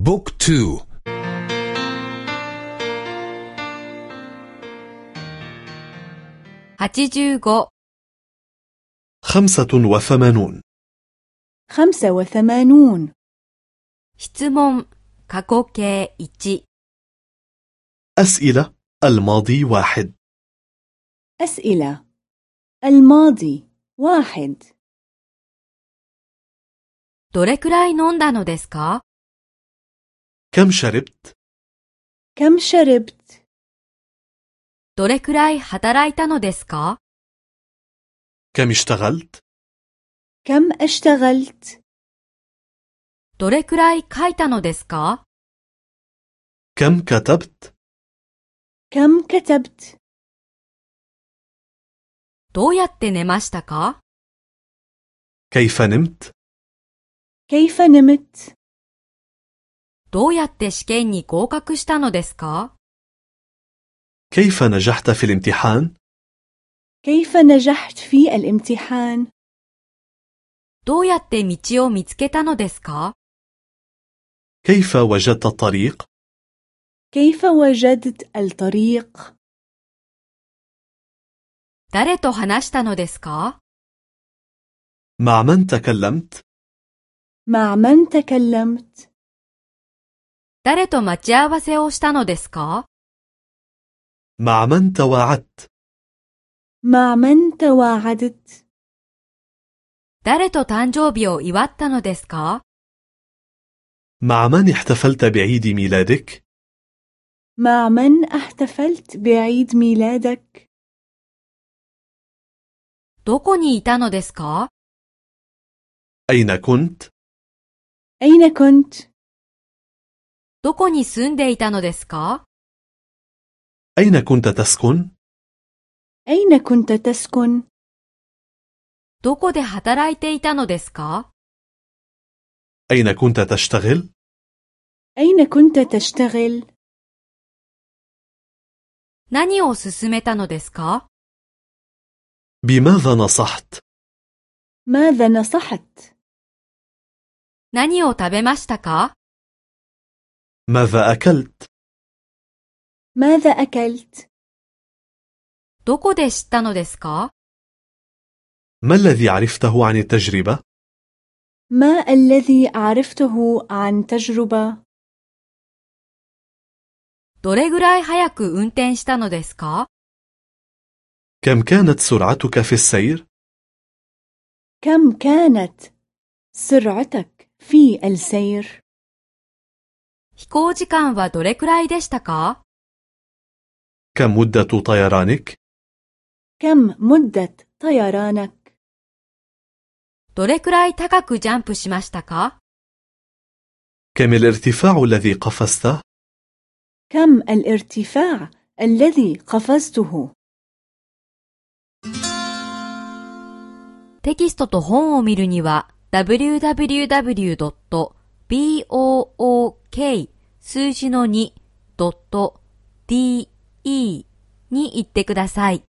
بوك تو 85 خمسة وثمانون خمسة وثمانون 質問過去形1 أسئلة الماضي واحد أسئلة الماضي واحد どれくらい飲んだのですか كم شربت؟ كم شربت どれくらい働いたのですか كم اشتغلت؟ كم اشتغلت どれくらい書いたのですか كم كتبت؟ كم كتبت どうやって寝ましたか كيف نمت؟ كيف نمت どうやって試験に合格したのですか كيف نجحت في الامتحان؟ كيف نجحت في الامتحان どうやって道を見つけたのですか كيف وجدت الطريق؟ كيف وجدت الطريق 誰と話したのですか مع من تكلمت؟ مع من تكلمت 誰と待ち合わせをしたのですか مع من تواعدت؟ مع من تواعدت 誰と誕生日を祝ったのですか مع من احتفلت بعيد ميلادك؟ مع من احتفلت بعيد ميلادك どこにいたのですか أين كنت؟ أين كنت どこに住んでいたのですか أين كنت تسكن؟ أين كنت تسكن どこで働いていたのですか أين كنت تشتغل؟ أين كنت تشتغل 何を勧めたのですか بماذا نصحت؟ ماذا نصحت 何を食べましたか ماذا أكلت؟ ماذا أكلت どこで知ったのですか ما الذي عرفته عن التجربة؟ ما الذي عرفته عن تجربة どれぐらい早く運転したのですか كم كانت سرعتك في السير؟ كم كانت سرعتك في السير 飛行時間はどれくらいでしたか كم مدة طيرانك؟ كم مدة طيرانك どれくらい高くジャンプしましたか كم الارتفاع الذي قفزته؟ كم الارتفاع الذي قفزته テキストと本を見るには www.book 数字の 2.de に行ってください。